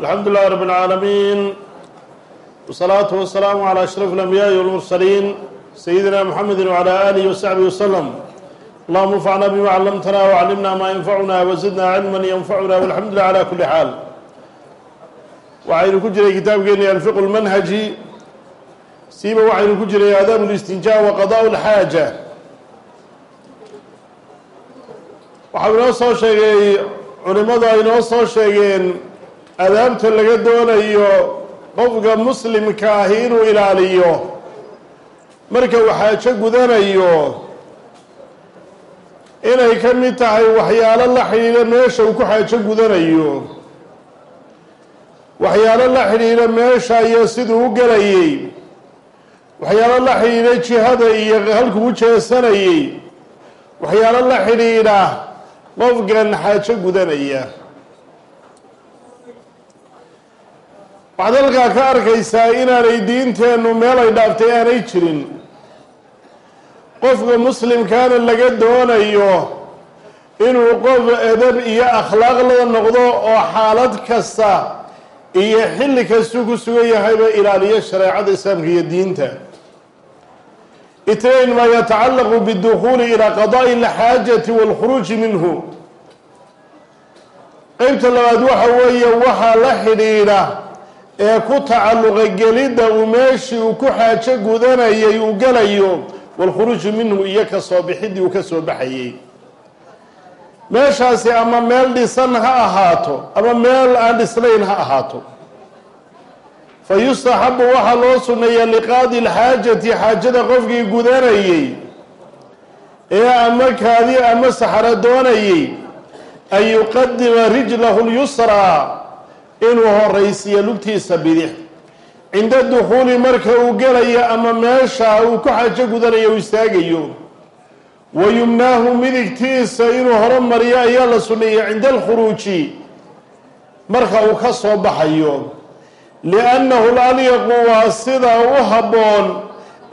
alxamdu lilah rab اlcaalamiin wsalaatu wasalaamu calى ashraf اlambiyaai wاlmursaliin sayidina mxamedi wcalى alihi wasaxbihi waslm allahuma anfacna bima callamtana wcallimna ma yanfacuna wazidna cilma yanfacuna walxamdu lilah cala kuli xaal waxaynu ku jiray kitaabkeeni alfiq اlmanhaji siiba waxaynu ku jiray aadaab اlistinjaa wa qadaء اlxaaja waxau inoo soo sheegay culimmadu ay inoo soo sheegeen adaabta laga doonayo qofka muslimka ahi inuu ilaaliyo. Marka uu xaajo gudanayo inay ka mid tahay waxyaalo la xidhiidha meesha uu ku xaajo gudanayo. Waxyaalo la xidhiidha meesha iyo siduu u gelayay waxyaalo la xidhiidha jihada iyo halkuu u jeesanayay. Waxyaalo la xidhiidha qofkan xaajo gudanaya waxaad halkaa ka arkaysaa inaanay diinteennu meel ay dhaaftay aanay jirin qofka muslimkaana laga doonayo inuu qof edab iyo akhlaaq la noqdo oo xaalad kasta iyo xilli kastuu ku sugan yahayba ilaaliyo shareecada islaamka iyo diinta itnayn maa yatacallaqu biاdukhuuli ilaa qadaءi اlxaajati wاlkhuruuji minhu qeybta labaad waxa weeye waxaa la xidhiidha ee ku tacalluqa gelidda uu meeshii uu ku xaajo gudanayay uu gelayo waalkhuruuju minhu iyo ka soo bixiddii uu ka soo baxayay. Meeshaasi ama meel dhisan ha ahaato ama meel aan dhisnayn ha ahaato. Fa yustaxabu waxaa loo sunneeyaa liqaadi alxaajati xaajada qofkii gudanayay ee ama kaadi ama saxaro doonayay an yuqadima rijlahu lyusraa inuu horaysiiyo lugtiisa bidix. Cinda dukhuuli marka uu gelayo ama meesha uu ku xajo gudanayo uu istaagayo. Wa yumnaahu midigtiisa inuu horumariyo ayaa la sunneeyey cinda alkhuruuji. Marka uu ka soo baxayo. Liannahu lalyaqu waa sida u habboon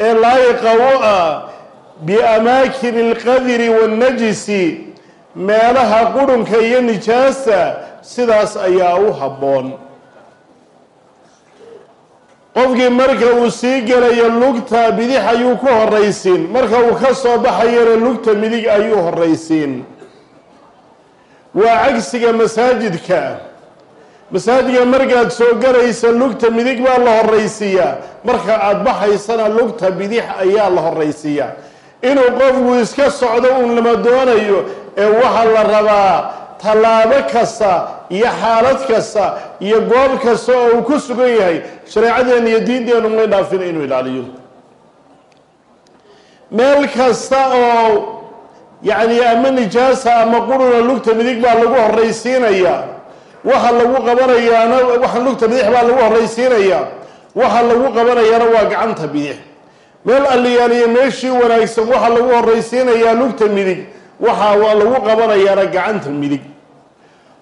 ee laayiqa u ah biamaakini alqadiri waannajisi meelaha qurunka iyo nijaasta sidaas ayaa u habboon. Qofkii marka uu sii gelayo lugta bidix ayuu ku horaysiin marka uu ka soo baxayana lugta midig ayuu horaysiin waa cagsiga masaajidka. Masaajidka markaad soo galaysa lugta midig baa la horaysiiyaa marka aada baxaysana lugta bidix ayaa la horaysiiyaa inuu qofku iska socdo uun lama doonayo ee waxaa la rabaa tallaabo kasta iyo xaalad kasta iyo goob kasta oo uu ku sugan yahay shareecadeena iyo diinteenu may dhaafin inuu ilaaliyo. Meel kasta oo yacni ama nijaasa ama quruna lugta midig baa lagu horaysiinayaa waxa lagu qabanayaana waxa lugta bidix baa lagu horaysiinayaa waxa lagu qabanayaana waa gacanta bidix. Meel alliyaaliyo meeshii wanaagsan waxaa lagu horaysiinayaa lugta midig waxaa lagu qabanayaana gacanta midig.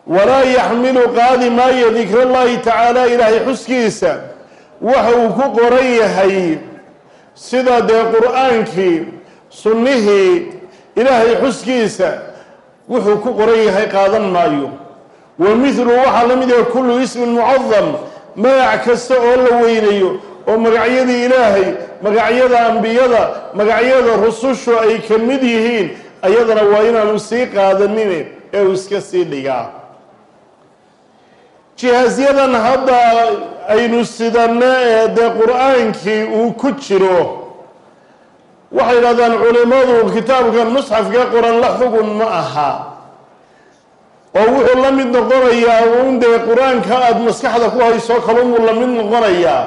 Walaa yaxmilu qaadi maayo dikr llahi tacaala ilaahay xuskiisa. Waxa uu ku qoran yahay sida dee qur'aankii sunnihii ilaahay xuskiisa wuxuu ku qoran yahay qaadan maayo. Wa mithlu waxaa la mid yahay kullu ismin mucadam magac kasta oo la weynayo oo magacyadii ilaahay magacyada ambiyada magacyada rusushu ay ka mid yihiin ayadana waa inaanu sii qaadanin ee uu iska sii dhigaa jihaasyadan hadda aynu sidanno ee dee qur'aankii uu ku jiro waxay yidhahdaan culimmadu kitaabkan musxafka qoran la xugun ma aha. Oo wuxuu la mid noqonayaa un dee qur'aanka aada maskaxda ku hayso kalunbuu la mid noqonayaa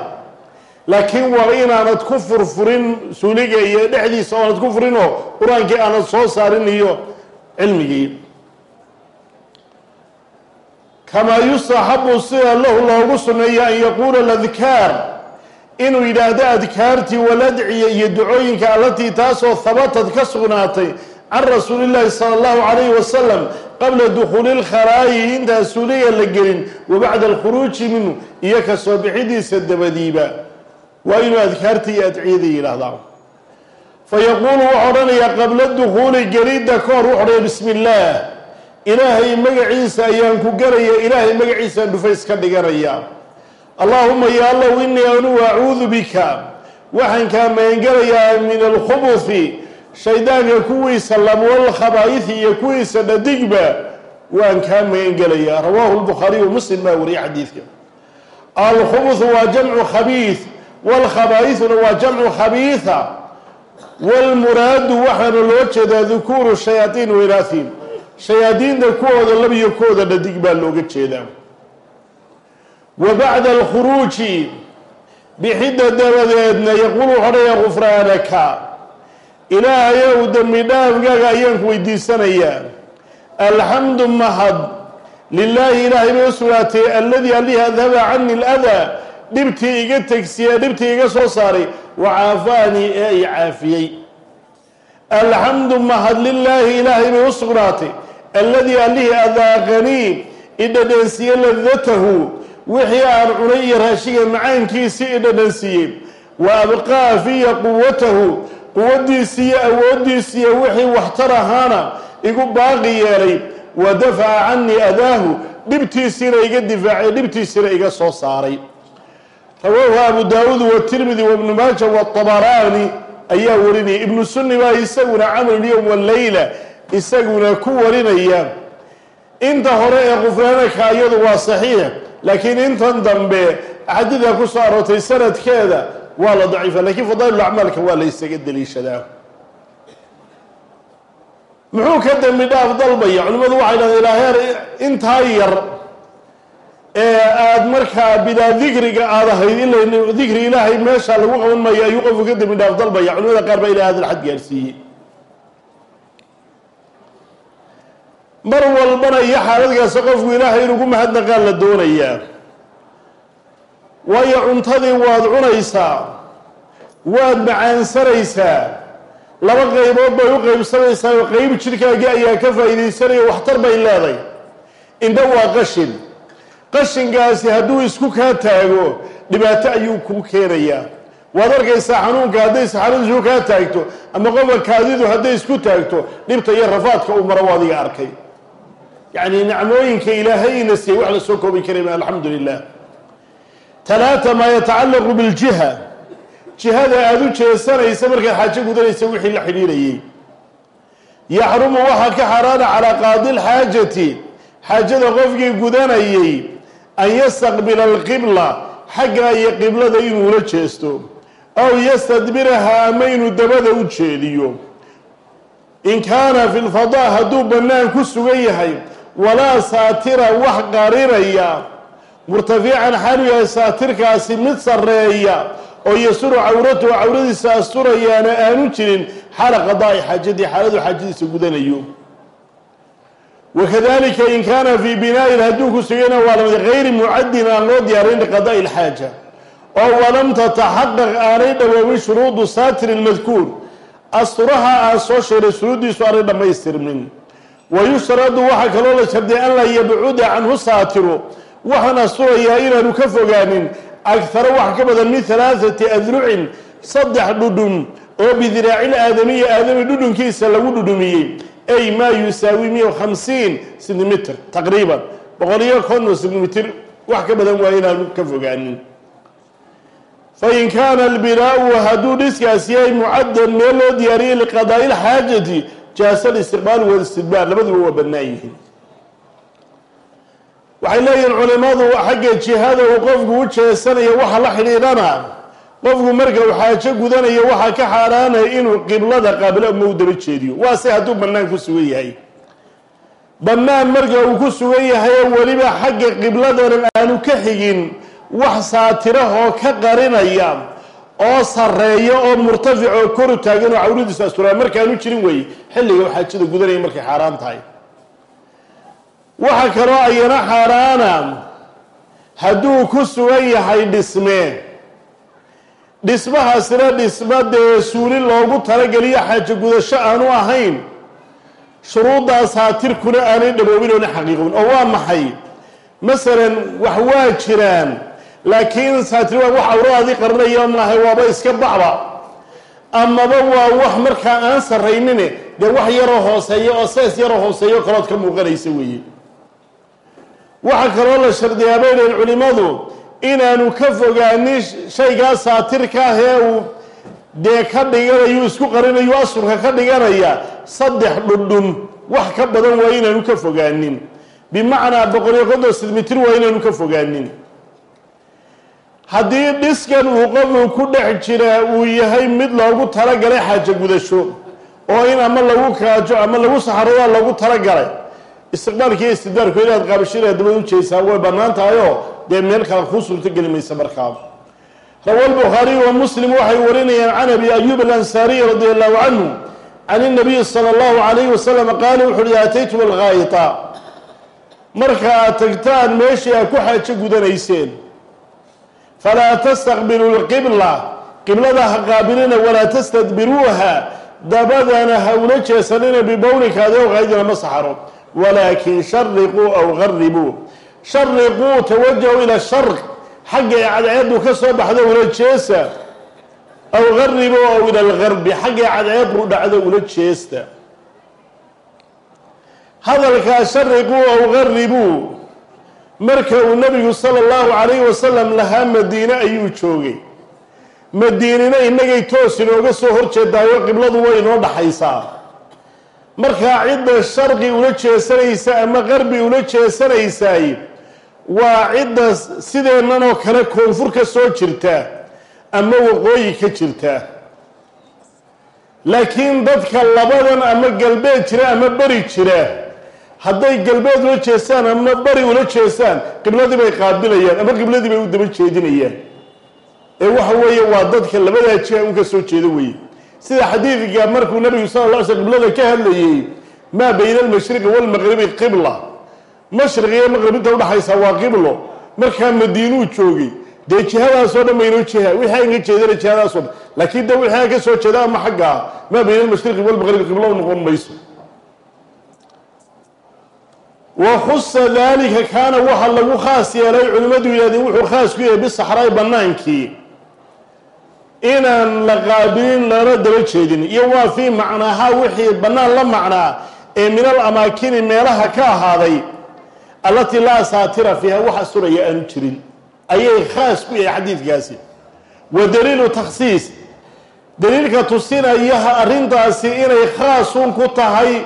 laakiin waa inaanad ku furfurin suuliga iyo dhexdiisa oonad ku furinoo qur'aankii aanad soo saarin iyo cilmigii. Kamaa yustaxabu sida lahu loogu sunneeya an yaquula ladkaar inuu yidhaahdo adkaartii waladciya iyo ducooyinka allatii taasoo habatad ka sugnaatay can rasuuli llaahi sala allahu calayhi wasalam qabla dukhuuli lkhalaayi intaan suuliga la gelin wa bacda alkhuruuji minhu iyo ka soo bixidiisa dabadiiba waa inuu adkaarta iyo adciyada yidhaahdaa. Fa yaquulu wuxuu odhanayaa qabla dukhuuli gelidda ka hor wuxu odhanaya bismi illaah ilaahay magaciisa ayaan ku garaya ilaahay magaciisaan dhufays ka dhiganaya allaahuma ya allow innii anugu acuudu bika. Waxaan kaa magangelayaa min alkhubuthi shaydaanka kuwiisa lab walkhabaa'ithi iyo kuwiisa dhadigba waan kaa magangelayaa rawaahu lbukhaariyu muslim baa wariyay xadiidka. Alkhubuthu waa jamcu khabiid walkhabaa'ithuna waa jamcu khabiitha walmuraadu waxaana loo jeedaa dukuuru shayaaiin wainaahiin shayaadiinta kuwooda lab iyo kuwooda dhadig baa looga jeedaa wa bacda alkhuruuji bixidda dabadeedna yaquulu odhaya gufraanaka ilaahayow dembi dhaafgaaga ayaan ku weydiisanayaa alxamdu mahad lilaahi ilaahay bay u sugnaatay alladii allihii adhaba cani aladaa dhibtii iga tegsiya dhibtii iga soo saaray wa caafaanii ee i caafiyey. Alxamdu mahad lilaahi ilaahay bay u sugnaatay. Alladii allihii adaaqanii idhadhansiiye ladatahu. Wixii aan cunay iyo raashiga macaankiisii idhadhansiiyey wa abqaa fiya quwatahu quwaddiisiiyo awooddiisiiyo wixii waxtar ahaana igu baaqi yeelay. Wa dafaca canii adaahu. Dhibtiisiina iga difaacay dhibtiisiina iga soo saaray rawaahu abu daawuud watirmidi wabnu maaja watabaraani ayaa warinaya. Ibnu sunni baa isaguna camal lyowm waleyla isaguna ku warinaya. Inta hore ee qufraanaka iyadu waa saxiix laakiin intan dambe axaadiida ku soo aroortay sanadkeeda waa la daciifa lakiin fadaa'il acmaalka waa la isaga deliishadaa muxuu ka dembi dhaaf dalbaya? Culimmadu waxay dhahdeen ilaaheer intaa yar ee aada markaa bilaa dikriga aada ahayd ila dikri ilaahay meesha lagu qaban maayo ayuu qofku ka dembi dhaaf dalbaya. Culimada qaar baa ilahay hadal xad gaarsiiyey. Mar walbana iyo xaaladkaasi qofku ilaahay inugu mahadnaqaan la doonayaa waayo cuntadii waad cunaysaa waad macaansanaysaa laba qaybood bay u qaybsamaysaa oo qeyb jidhkaagii ayaa ka faa'iidaysanaya waxtar bay leeday. Indho waa qashin qashinkaasi hadduu isku kaa taago dhibaato ayuu kuu keenayaa. Waad arkaysaa xanuunka hadday saxaradiisu kaa taagto ama qofka kaadidu hadday isku taagto dhibta iyo rafaadka uu maro adiga arkay. Yacni nicmooyinka ilaahayna siiyey wax la soo koobi karayma alxamdu lilah talaata maa yatacallaqu biljiha. Jihada aada u jeesanaysa markaad xaajo gudanaysa wixii la xidhiirayay. Yaxrumu waxaa ka xaaraana calaa qaadi lxaajati xaajada qofkii gudanayay an yastaqbila alqibla xagga iyo qiblada inuu la jeesto aw yastadbiraha ama inuu dabada u jeediyo in kaana fi lfadaa hadduu bannaan ku sugan yahay walaa saatira wax qarinaya murtafican xaalu yahay saatirkaasi mid sarreeya oo yasuru cawratahu cawradiisa asturayaana aanu jirin xaala qadaa'i xaajadii xaaladu xaajadiisa gudanayo wakadalika in kaana fii binaain hadduu ku sugayna waa la mid gayri mucadin aan loo diyaarin liqadaa'i lxaaja oo walam tataxaqaq aanay dhawoobin shuruudu saatiri lmadkuur asturaha aan soo sheegay shuruuddiisu aanay dhammaystirmin wa yushradu waxaa kaloo la shardiya an laa yabcuda canhu saatiru waxaan asturayaa inaanu ka fogaanin agaro wax ka badan min halaathati adrucin saddex dhudhun oo bidiraacil aadamiyi aadami dhudhunkiisa lagu dhudhumiyey ay maa yusaawi miya hamsiin sentimitr taqriiban boqol iyo konton sentimitr wax ka badan waa inaanu ka fogaanin fain kaana albinaau hadduu dhiskaas yahay mucadan meel loo diyaariyey liqadaa'i lxaajati jaasa listiqbaal walistidbaar labaduba waa bannaan yihiin waxay leeyihiin culimadu xagga jihada uu qofku u jeesanayo waxa la xidhiidhana qofku marka uu xaajo gudanayo waxaa ka xaaraanaya inuu qiblada qaabilo ama u daba jeediyo. Waase hadduu bannaan ku sugan yahay. Bannaan marka uu ku sugan yahay oo weliba xagga qibladana aanu ka xigin wax saatirahoo ka qarinaya oo sarreeya oo murtafic oo koru taagan oo cawradiisu asturaa markaanu jirin weeye xilliga xaajada gudanaya markay xaaraan tahay. Waxaa kaloo ayana xaaraana hadduu ku sugan yahay dhisme dhismahaasina dhisma dee suuli loogu talageliyo xaajo gudasho aanu ahayn shuruuddaa saatirkuna aanay dhaboobin oona xaqiiqoyn oo waa maxay? Masalan wax waa jiraan laakiin saatir waa wax awradaadii qarinaya maaha waaba iska bacba amaba waa wax markaa aan sarraynine dee wax yaroo hooseeya oo sees yaroo hooseeyo kalood ka muuqanaysa weeye. Waxaa kaloo la shardiyaa bay dhaheen culimmadu inaanu ka fogaanin shaygaa saatirka ah ee uu dee ka dhiganayu isku qarinayu asurka ka dhiganaya saddex dhundhun wax ka badan waa inaanu ka fogaanin bimacnaa boqol iyo konton sidmitir waa inaanu ka fogaanin haddii dhiskan uu qofku ku dhex jira uu yahay mid loogu talagalay xaajo gudasho oo in ama lagu kaajo ama lagu saxarodaa loogu talagalay istiqbaalka iyo istidbaarku inaad qaabashada dabad u jeesaa way bannaan tahayoo dee meel kale kuu suurto geli maysa markaa. Rawa lbukhaariyu wa muslim waxay warinayaan can abi ayuub alansaariy radi allahu canhu can inabiyi sala allahu calayhi wasalam qaala wuxu uhi ataytum alghaayita marka aad tagtaan meeshii aad ku xaajo gudanayseen. Falaa tastaqbilu lqibla qiblada ha qaabilina walaa tastadbiruuha dabadana ha ula jeesanina bibowlika adew qaydina ma saxaro. Walaakin shariquu aw garibuu shariquu tawajahu ila sharq. Xagga ee cadceedu ka soo baxdo ula jeesa aw garibuu aw ila algarbi xagga ee cadceedu dhacdo ula jeesta. Hadalkaa shariquu aw garibuu marka uu nabigu sala allahu calayhi wasalam lahaa madiine ayuu joogay. Madiinina innagay toos inooga soo horjeedaayo qibladu way inoo dhaxaysaa. Markaa cidda sharqi ula jeesanaysa ama qarbi ula jeesanaysaay waa cidda sideennan oo kale koonfur ka soo jirta ama waqooyi ka jirta. Laakiin dadka labadan ama galbeed jira ama beri jira hadday galbeed ula jeestaan ama bari ula jeestaan qibladii bay qaabilayaan ama qibladii bay u daba jeedinayaan. Ee waxa weeye waa dadka labadaa jiha un ka soo jeeda weeye. Sida xadiidka markuu nabigu sala la sl qiblada ka hadlayey maa bayna almashriqi waalmaqribi qibla mashriq iyo maqrib inta udhaxaysa waa qiblo. Markaa madiinuu joogay. Dee jihadaasoo dhan baynoo jiha wixii aan ka jeedana jihadaasoo dhan. Laakiin de wixii aan ka soo jeeda ama xagga ah. Maa bayna almashriqi waalmaqribi qiblo noqon mayso. Wa khusa dalika kaana waxaa lagu khaas yeelay culimmadu yidhahdeen wuxuu khaas ku yahay bisaxraai bannaankii. Inaan la qaabilin lana daba jeedin. Iyo waa fii macnaaha wixii bannaan la macnaa ee min al amaakini meelaha ka ahaaday allatii laa saatira fiiha wax asuraya aanu jirin. Ayay khaas ku yahay xadiidkaasi. Wa daliilu takhsiis. Daliilka tusinayaha arrintaasi inay khaasun ku tahay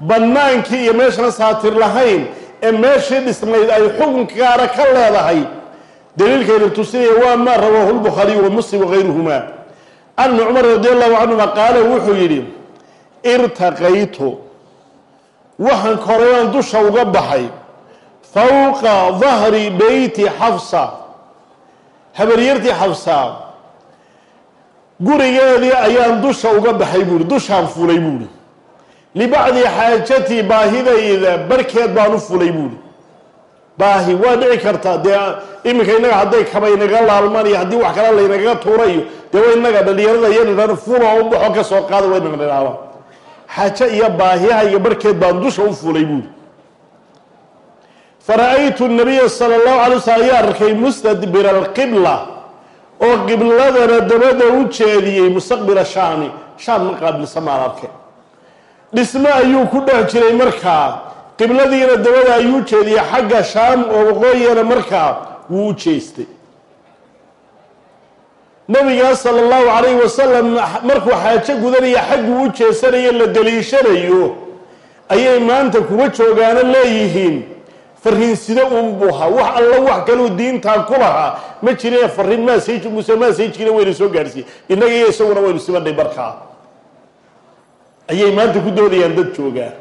bannaankii iyo meeshaan saatir lahayn ee meeshii dhisnayd ay xukun gaara ka leedahay. Daliilkayna tusinaya waa maa rawaahu lbukhaariyu wa muslim wagayruhuma can ibni cumar radi allahu canhuma qaala wuxuu yidhi irtaqaytu. Waxaan korayaan dusha uga baxay fowqa dahri beyti xafsa habaryartii xafsa gurigeedii ayaan dusha uga baxay buuhi dushaan fulay buuhi libacdi xaajatii baahidayda barkeed baan u fulay buuhi baahi waa dhici kartaa dee iminka innaga hadday kaba inaga laalmaan iyo haddii wax kale laynagaga tuurayo dee wa inaga dhalinyarada yanidhan fulo u baxo ka soo qaada wa inaga dhinaaba xaajo iyo baahiyahayga barkeed baan dusha u fulay buuhi fara-aytu nabiya sala allahu alay waslm ayaa arkay mustadbira alqibla oo qibladana dabada u jeediyey mustaqbila shaami shaam ma qaabilsa maan arkay. Dhismo ayuu ku dhex jiray markaa. Qibladiina dabada ayuu jeediyey xagga shaam oo waqooyiyana markaa wuu u jeestay. Nabigaa sala allahu calayhi wasalam markuu xaajo gudanaya xagguu u jeesanayo la daliishanayo ayay maanta kuma joogaano leeyihiin fariinsida unbuha wax alla wax kaluu diintaa ku lahaa. Ma jirine fariin maasayj muse maasayjkiina wayna soo gaadhsiiye innaga iyo isaguna waynu sibadhay markaa ayay maanta ku doodayaan dad joogaa.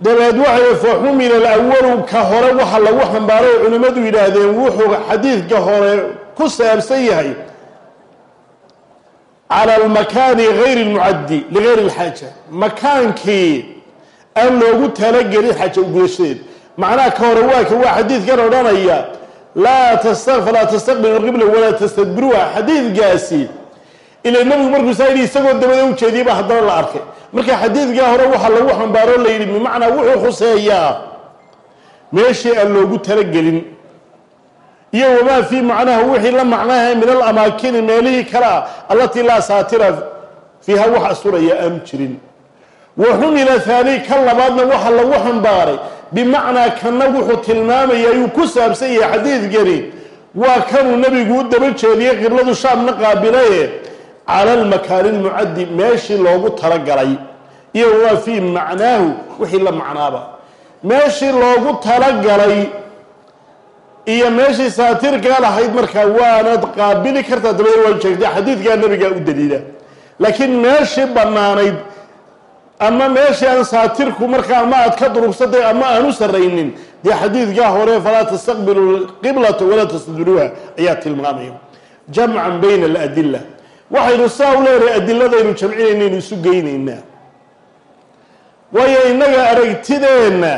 Dabeed waxay faxumila alawalu ka hore waxa lagu xambaaray culimmadu yidhaahdeen wuxuu xadiidka hore ku saabsan yahay. Cala almakaani gayri lmucaddi ligayri lxaaja makaankii aan loogu talagelin xaja ugudashadeed macnaha ka hore waa waa xadiidkan odhanaya laa tasta falaa tastaqbilu qibla walaa tastadbiruuha xadiidkaasi ila nabigu markuu saa yidhi isagoo dabada u jeediyey baa haddana la arkay. Marka xadiidkaa hore waxaa lagu xambaaroo la yidhi bimacnaa wuxuu khuseeyaa meeshii aan loogu talagelin. Iyo wamaa fii macnaha wixii la macnaha min alamaakini meelihii kale ah allatii laa saatira fiiha wax asturaya aanu jirin wa xumila haani ka labaadna waxa lagu xambaaray bimacnaa kana wuxuu tilmaamaya ayuu ku saabsan yahay xadiidkani waa kanuu nebigu u daba jeediyey qibladu shaamna qaabilaye. Cala almakaani lmucaddi meeshii loogu talagalay. Iyo waa fii macnaahu wixii la macnaaba. Meeshii loogu talagalay. Iyo meeshii saatirkaa lahayd markaa waanaad qaabili kartaa dabada waa jeegtay xadiidkaa nabigaa u daliila. Laakiin meeshii bannaanayd ama meeshii aan saatirku markaa ama aad ka durugsatay ama aan u sarraynin dee xadiidkaa hore falaa tastaqbilu qiblata walaa tastadbiruuha ayaa tilmaamaya. Jamcan bayna aladila waxaynu saa u leenahay adiladaynu jamcinaynaynu isu geynaynaa. Waayo innaga aragtideenna.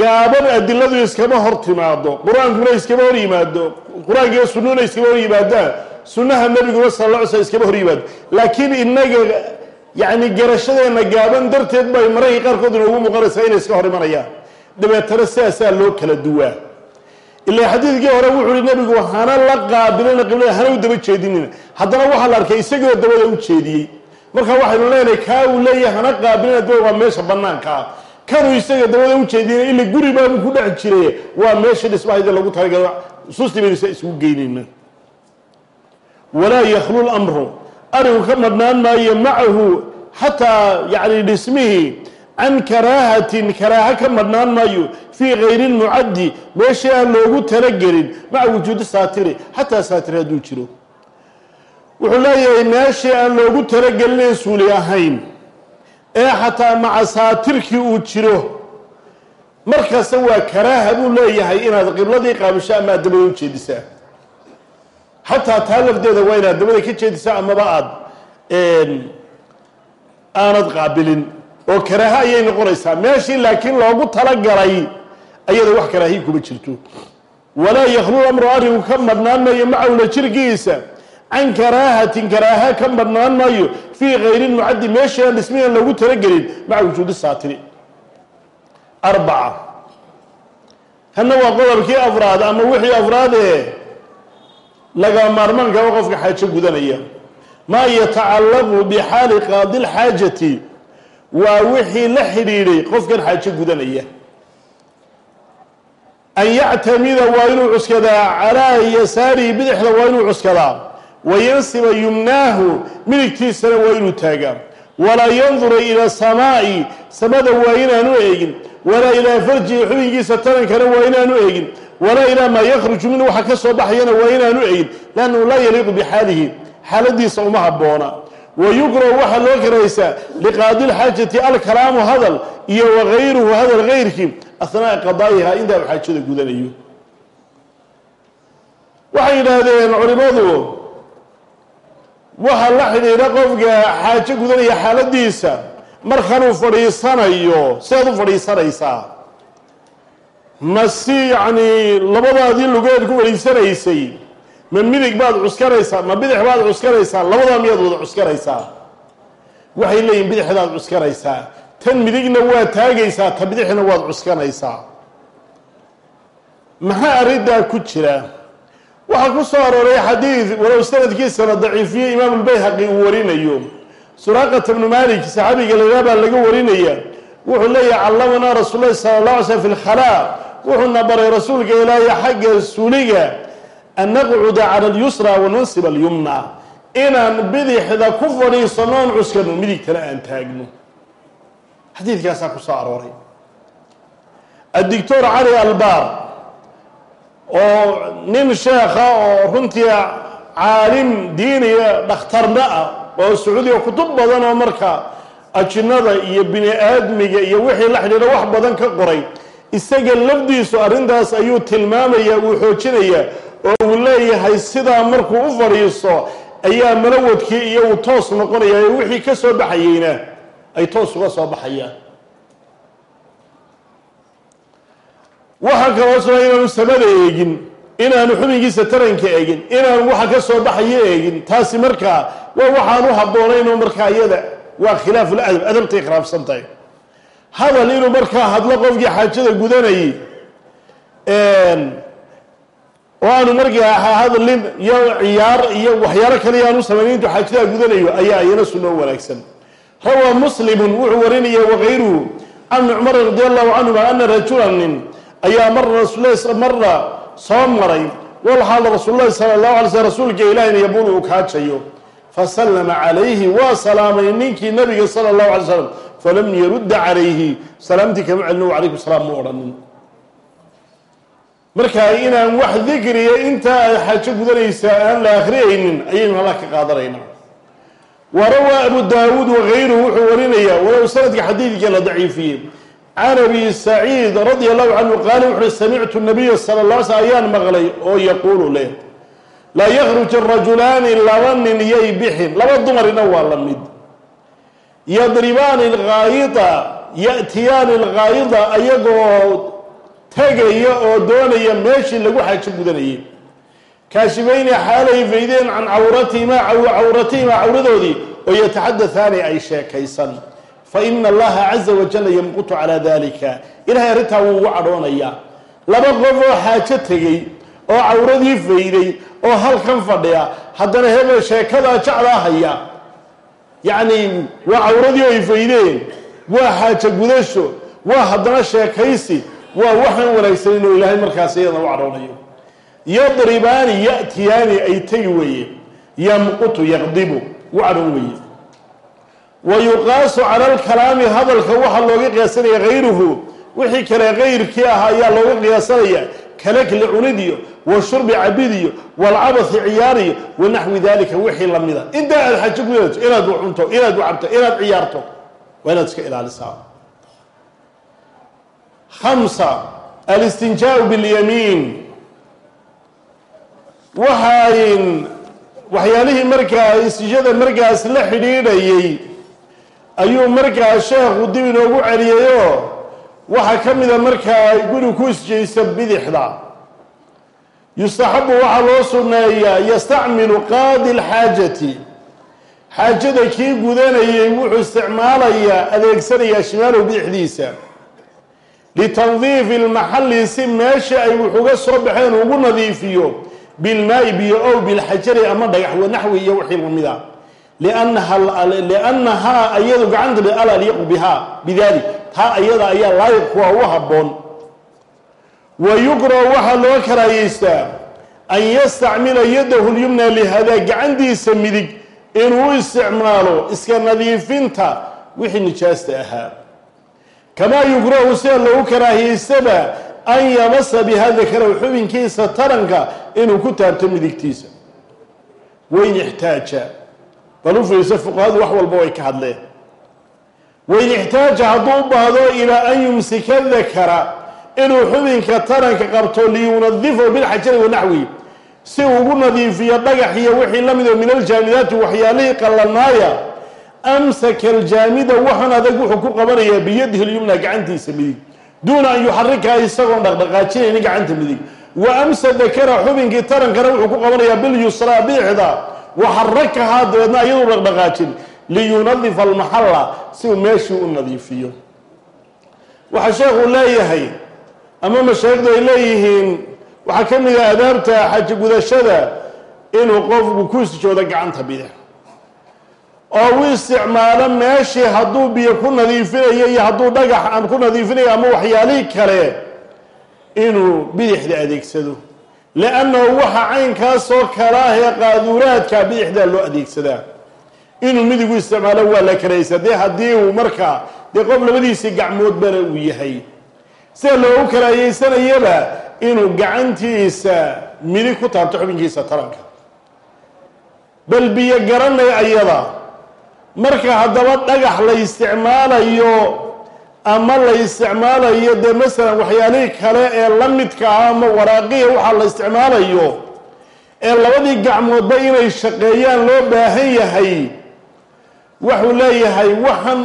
Gaaban adiladu iskama hor timaado qur'aankuna iskama hor yimaado qur'aanka iyo sunnuna iskama hor yimaadaan sunnaha nebiguna sala alla alay slam iskama hor yimaado laakiin innaga yacni garashadeenna gaaban darteed bay mararka qaarkood inoogu muuqanaysaa inay iska hor imanayaan dabeetana sidaasaa loo kala duwaa ilaa xadiidkii hore wuxuu uhi nebigu hana la qaabilina qiblada hana u daba jeedinina haddana waxaa la arkay isagoo dabada u jeediyey marka waxaynu leenahay kaa uu leeyahay hana qaabilina dabada waa meesha banaanka ah kanuu isaga dabada u jeediyey ila guri baabu ku dhex jiray waa meeshii dhismahayda lagu talagalo susti baynu sa isugu geynayna walaa yakhlu lamru arinku ka madhnaan maayo macahu xataa yani dhismihii can karaahatin karaaha ka madhnaan maayo fii kayri lmucaddi meeshii aan loogu talagelin maca wujuudi saatiri xataa saatir hadduu jiro. Wuxuu leeyahay meeshii aan loogu talagelin ee suuli ahayn ee xataa maca saatirkii uu jiro markasta waa karaaha buu leeyahay inaad qibladii qaabisho ama aad dabada xataa taa lafdeeda waa inaad dabada ka jeedisaa amaba aad aanad qaabilin oo karaaha ayay noqonaysaa. Meeshii laakiin loogu talagalay ayada wax karaahiyi kuma jirto. Walaa yakhlu amru arrinku ka madhnaan maayo macawla jirkiisa. Can karaahatin karaaha ka madhnaan maayo. Fii kayri lmucaddi meeshii aan dhismihan loogu talagelin maca wujuudi saatiri arbaca. Kana waa qodobkii afraad ama wixii afraad ee laga maarmaanka oo qofka xaajo gudanaya maa yatacallaqu bixaali qaadi lxaajati waa wixii la xidhiidhay qofkan xaajo gudanaya an yactamida waa inuu cuskadaa calaa yasaarihi bidixda waa inuu cuskadaa wayansiba yumnaahu midigtiisana waa inuu taagaa walaa yandura ila samaa'i samada waa inaanu eegin walaa ilaa farjihi xubinkiisa tarankana waa inaanu eegin walaa ilaa maa yakhruju minhu waxa ka soo baxayana waa inaanu eegin liannahu laa yaliiqu bixaalihi xaaladiisa uma habboona. Wayukrahu waxaa loo karaysaa liqaadi lxaajati alkalaamu hadal iyo wagayruhu hadal gayrkii ahnaa'a qadaa'iha intaa u xaajada gudanayo. Waxay yidhaahdeen culimmadu waxa la xidhiidha qofka xaajo gudanaya xaaladiisa markanuu fadhiisanayo sidaad u fadhiisanaysaa ma si yacni labadaadii lugeed ku fadhiisanaysay ma midig baad cuskanaysaa ma bidix baad cuskanaysaa labadaa miyaad wada cuskanaysaa waxay leeyihiin bidixdaad cuskanaysaa tan midigna waa taagaysaa ta bidixna waad cuskanaysaa. Maxaa arrintaa ku jira? Waxaa ku soo arooray xadiid walow sanadkiisana daciifiye imaam lbayhaqi uu warinayo. Suraaqata bnu malik saxaabiga lagaa baa laga warinaya wuxuu leeyahay callamanaa rasuul lahi sala allah alay slm fi lkhalaa wuxuuna baray rasuulka ilaahay xagga suuliga an naqcuda cala alyusra wanansib alyumna. Inaan bidixda ku fadhiisano oon cuskano midigtana aan taagno. Xadiidkaasaa ku soo arooray. Addictor cali albaar oo nin sheekha oo runtii caalim diiniya dhakhtarna ah oo sacuudiga kutub badan oo marka ajinada iyo bini aadmiga iyo wixii la xidhiidha wax badan ka qoray isaga lafdiisu arrintaas ayuu tilmaamaya uu xoojinayaa oo uu leeyahay sidaa markuu u fadhiisto ayaa malawadkii iyo uu toos noqonaya ee wixii ka soo baxayeyna ay toos uga soo baxayaan. Waxaa kaloo inaanu samada eegin inaanu xubinkiisa taranka eegin inaanu waxa ka soo baxayo eegin. Taasi markaa waa waxaan u habboonaynoo markaa iyada waa khilaafu ladab adabtay khilaafsan tahay hadal inuu markaa hadlo qofkii xaajada gudanayay oo aanu markaa hadlin iyo ciyaar iyo waxyaalo kale aanu samaynin intuu xaajadaa gudanayo ayaa iyana sunno wanaagsan. Rawaa muslimun wuxuu warinaya wakayruhu can ibni cumar radi allahu canhuma ana rajulan nin ayaa mara rasuul marra soo maray. Walxaal rasuululahi sala allahu alay slm rasuulka ilahina yabulu uu kaajayo fasallama calayhi waa salaamay ninkii nabiga sala allahu alay slam falam yarudda calayhi salaamtii kama celino calaykum salaam ma odhanin marka inaan wax dikriya intaa ay xaajo gudanaysaa aan la akhriyaynin ayaynu halaa ka qaadanaynaa warawaa abu daawuud wakayruhu wuxuu warinayaa walow sanadka xadiidka la daciifiyey can abi saciid radi allahu canhu qaala wuxuui samictu nabiya sala la sl ayaan maqlay oo yaquulu leh laa yakhruj rajulaani laba nin yay bixin. Laba dumarina waa la mid. Yadribaani alghaayida ya'tiyaani alghaayida ayagoo tegaya oo doonaya meeshii lagu xaajo gudanayay. Kaashibayni xaalay faydeen can cawratihimaa cawratihimaa cawradoodii oo yataxadataani ay sheekaysan. Fa ina allaha caza wajalla yamqutu calaa dalika ilahay arrintaa wuu ugu cadhoonayaa laba qof oo xaajo tegey oo cawradii fayday oo halkan fadhiya. Haddana hebel sheekadaa jeclaa haya. Yacni waa cawradii ay faydeen. Waa xaajo gudasho. Waa haddana sheekaysi. Waa waxaan wanaagsanin oo ilaahay markaas iyadana u cadhoonayo. Yadribaani ya'tiyaani ay tegi weeye. Yamqutu yaqdibu. U cadhoon weeye. Wa yuqaasu cala alkalaami hadalka waxaa looga qiyaasanaya hayruhu wixii kale kayrkii ah ayaa looga qiyaasanaya. Kalakli cunidiyo wa shurbi cabidiyo walcabathi ciyaariyo wa naxwi dalika wixii lamida intaa aad xajo gudayso inaad cunto inaad u cabto inaad ciyaarto waa inaad iska ilaalisaa. Hamsa alistinjaau biاlyamiin waxayn waxyaalihii markaa istijada markaas la xidhiidhayay ayuu markaa sheekhu dib inoogu celiyayoo waxaa ka mida markaa guri ku isjaysa bidixda yustaxabu waxaa loo sunneeyaa yastacmilu qaadi alxaajati. Xaajada kii gudanayay wuxuu isticmaalayaa adeegsanayaa shimaalow bidixdiisa litandiifi lmaxalli si meesha ay wuxuga soo baxeen ugu nadiifiyo bilmaa'i biyo ow bilxajari ama dhagax wanaxwi iyo wixii la mid a liannahaa ayadu gacanta al alyaqu bihaa bidalik taa ayada ayaa laayiq kuwa u habboon wa yukrahu waxaa loo karaayeystaa an yastacmila yadahu lyumna lihadaa gacantiisa midig inuu isticmaalo iska nadiifinta wixii nijaasta ahaa kamaa yukrahu sida lagu karaahiyeystaba an yamasa biha dakarahu xubinkiisa taranka inuu ku taabto midigtiisa wayn ixtaaja bal u fuqahadu wax walba way ka hadleen wain ixtaaja hadduu u baahdo ilaa an yumsika dakara inuu xubinka taranka qabto liyunadifahu bilxajari wanaxwi si ugu nadiifiyo dhagax iyo wixii la mido min aljaamidaati waxyaalihii qallanaaya amsaka aljaamida waxan adag wuxuu ku qabanayaa biyadihi lyumna gacantiisa midig duuna an yuxarikaha isagoon dhaqdhaqaajinaynin gacanta midig. Wa amsa dakara xubinkii tarankana wuxuu ku qabanayaa bilyusraa biixda waxarakahaa dabeedna iyaduu dhaqdhaqaajin liyunadifa almaxalla si uu meeshii u nadiifiyo. Waxaa sheekhu leeyahay ama mashaaikhdu ay leeyihiin waxaa ka mid ah adaabta xaji gudashada inuu qofku ku isjoodo gacanta bidix oo u isticmaalo meeshii hadduu biyo ku nadiifinayo iyo hadduu dhagax aan ku nadiifinayo ama waxyaalihii kale inuu bidixda adeegsado. Liannahu waxa caynkaasoo kale ah ee qaaduuraadka bidixdaa loo adeegsadaa. Inuu midigu isticmaalo waa la karaysa dee haddii uu markaa dee qof labadiisii gacmoodbana uu yahay sida loogu karaayeysanayaba inuu gacantiisa midig ku taabto xubinkiisa taranka. Bal biyo garanay ayada. Marka haddaba dhagax la isticmaalayo ama la isticmaalayo dee masalan waxyaalihii kale ee la midka ah ama waraaqiya waxaa la isticmaalayo ee labadii gacmoodba inay shaqeeyaan loo baahan yahay wuxuu leeyahay waxan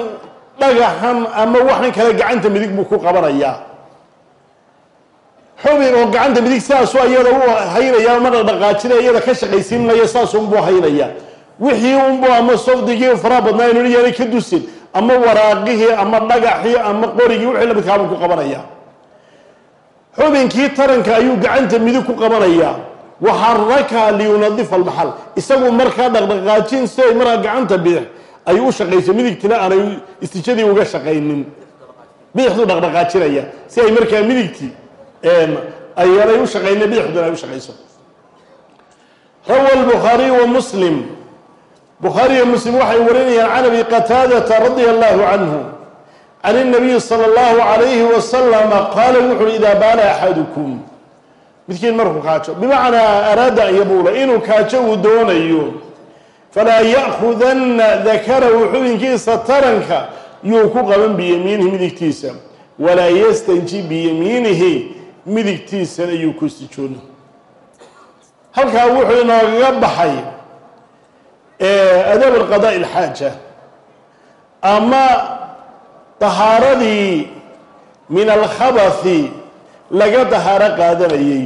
dhagaxan ama waxan kale gacanta midig buu ku qabanayaa xubin oo gacanta midig saasu iyada u haynaya ma dhaqdhaqaajinaya iyada ka shaqaysiinmaya saasunbuu haynaya. Wixii unbu ama safdigii faraha badnaa inu yaanay ka dusin ama waraaqihii ama dhagaxii ama qorigii wixii lamidkaabuu ku qabanaya. Xubinkii taranka ayuu gacanta midig ku qabanayaa waxaraka liyunadifa almaxal isagu markaa dhaqdhaqaajin siday markaa gacanta bidix ayuu u shaqayso midigtina aanay istijadii uga shaqaynin. Bidixduu dhaqdhaqaajinaya si ay markaa midigtii ayaanay u shaqaynin bidixduna ay u shaqayso rawa lbukhaariy wa muslim bukhaariyo muslim waxay warinayaan can abi qataadata radia allahu canhu can الnabiyi salى اllahu alayhi wasalama qaala wuxu uhi idaa baala axadukum midkiin markuu kaajo bimacnaa araada an yabuula inuu kaajo uu doonayo falaa ya'khudanna dakarahu xubinkiisa taranka yuu ku qaban biyamiinihi midigtiisa walaa yastanji biyamiinihi midigtiisana yuu ku sijoon halkaa wuxuu inoogaga baxay adaab alqadaa alxaaja ama tahaaradii min alkhabathi laga tahaaro qaadanayay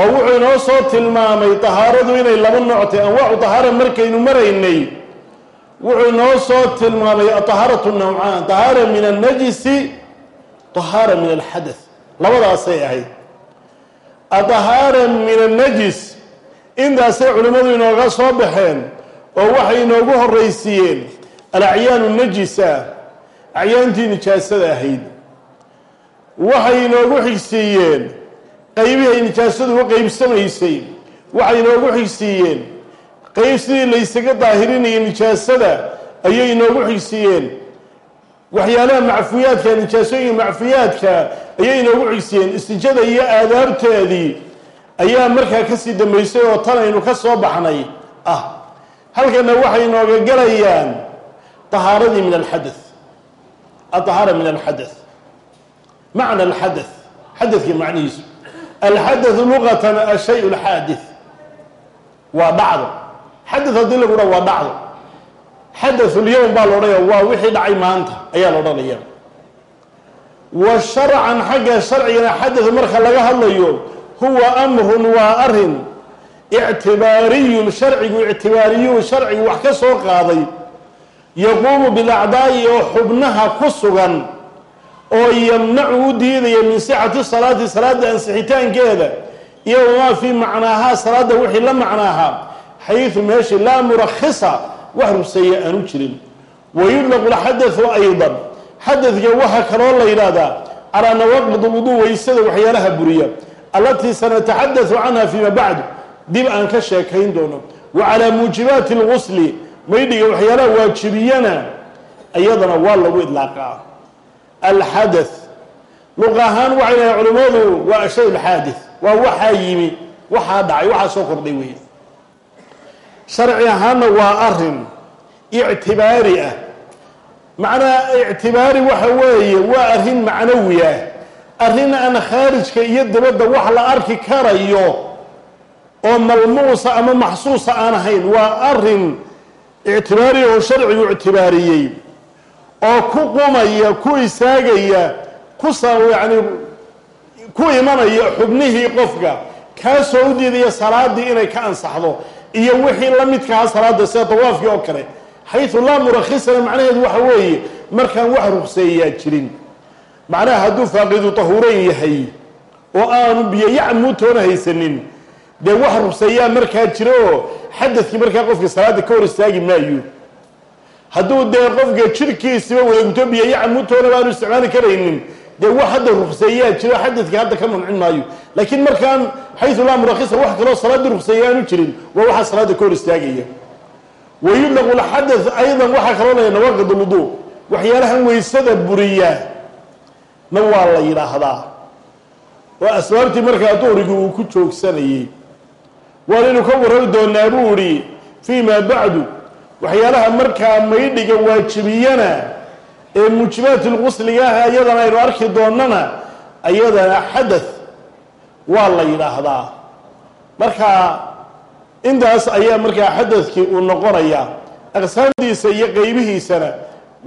oo wuxuu inoo soo tilmaamay tahaaradu inay laba nooctay anwaacu tahaara markaynu maraynay wuxuu inoo soo tilmaamay atahaaratu nawcaan tahaara min alnajisi tahaara min alxadath labadaasay ahayd. Atahaara min annajis intaasay culimmadu inooga soo baxeen oo waxay inoogu horraysiiyeen alacyaanu najisa acyaantii nijaasada ahayd. Waxay inoogu xigsiiyeen qaybihii ay nijaasadu u qeybsamaysay waxay inoogu xigsiiyeen. Qeyb sidii laysaga daahirinayay nijaasada ayay inoogu xigsiiyeen waxyaalaha macfuyaadka nijaasooyin macfuyaadka ayay inoogu cisiyeen istijada iyo aadaabteedii ayaa markaa ka sii dambaysay oo tan aynu ka soo baxnay. Ah halkana waxay nooga galayaan ahaaradii min alxada aahaara min alxada macna alxada xadadka macnihiisu. Alxadadu luqatan ashay lxaadi waa dhacdo. Xadad haddii lagu dha waa dhacdo xadaثulyowm baa laodhanaya waa wixii dhacay maanta ayaa la odhanaya. Wa sharcan xagga sharcigana xadadu marka laga hadlayo huwa amrun waa arrin ictibaariyun sharcigu ictibaariyun sharcigu wax ka soo qaaday yaquumu bilacdaa'i oo xubnaha ku sugan oo yamnacu u diidaya min sixati salaati salaada ansixitaankeeda iyo wamaa fii macnaahaa salaada wixii la macnaahaa xayثu meeshii laa murakisa wax ruseeye aanu jirin. Wayudlaqu lxadau aydan. Xadadka waxaa kaloo la yidhaahdaa calaa nawaaqid lwuduu waysada waxyaalaha buriya allatii sanataxadau canha fiima bacd dib aan ka sheekayn doono. Wa calaa muujibaati lgusli maydhiga waxyaalaha waajibiyana iyadana waa lagu idlaaqaa. Alxada luq ahaan waxay dhahay culimmadu waa ashay lxaadi waa waxaa yimi waxaa dhacay waxaa soo kordhay weeye sharci ahaanna waa arrin ictibaari ah. Macnaa ictibaari waxa weeye waa arrin macnawi ah. Arrin aan khaarijka iyo dibadda wax la arki karayo oo malmuusa ama maxsuusa aan ahayn waa arrin ictibaari oo sharcigu ictibaariyey oo ku qumaya ku istaagaya ku yani ku imanaya xubnihii qofka kaasoo u diidaya salaadii inay ka ansaxdo iyo wixii la midkaha salaada sida dawaafkii oo kale xayu laa murakhisana macnaheedu waxa weeye markaan wax rugseeyaa jirin. Macnaha hadduu faaqidu tahuuran yahay oo aanu biyo yacmuutoona haysanin dee wax rugseeyaa markaa jiro oo xadadkii markaa qofka salaada ka hor istaagi maayo. Hadduu dee qofka jirkiisiba wadagto biyo yacmuutoona baanu isticmaali karaynin dee wax hadda rugseeyaa jiro xadadkii hadda ka mancin maayo. Laakiin markaan xayu laa murakhisa wax kaloo salaadii rugseeya aanu jirin waa waxaa salaada ka hor istaagaya. Wayudlaqu lxadath aydan waxaa kaloo laya nawaaqid lwuduu waxyaalahan weysada buriya na waa la yidhaahdaa. Oo asbaabtii markaa duhrigii uu ku joogsanayey waanaynu ka warrami doonaa buu idhi fii maa bacdu. Waxyaalaha markaa maydhiga waajibiyana ee muujibaati lqusliga ah iyadana aynu arki doonana ayadana xadath waa la yidhaahdaa. Marka intaas ayaa markaa xadadkii uu noqonayaa aqsaamdiisa iyo qeybihiisana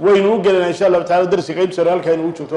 waynu u gelinaa insha allahu tacala darsi qeybsana halkaa inugu joogto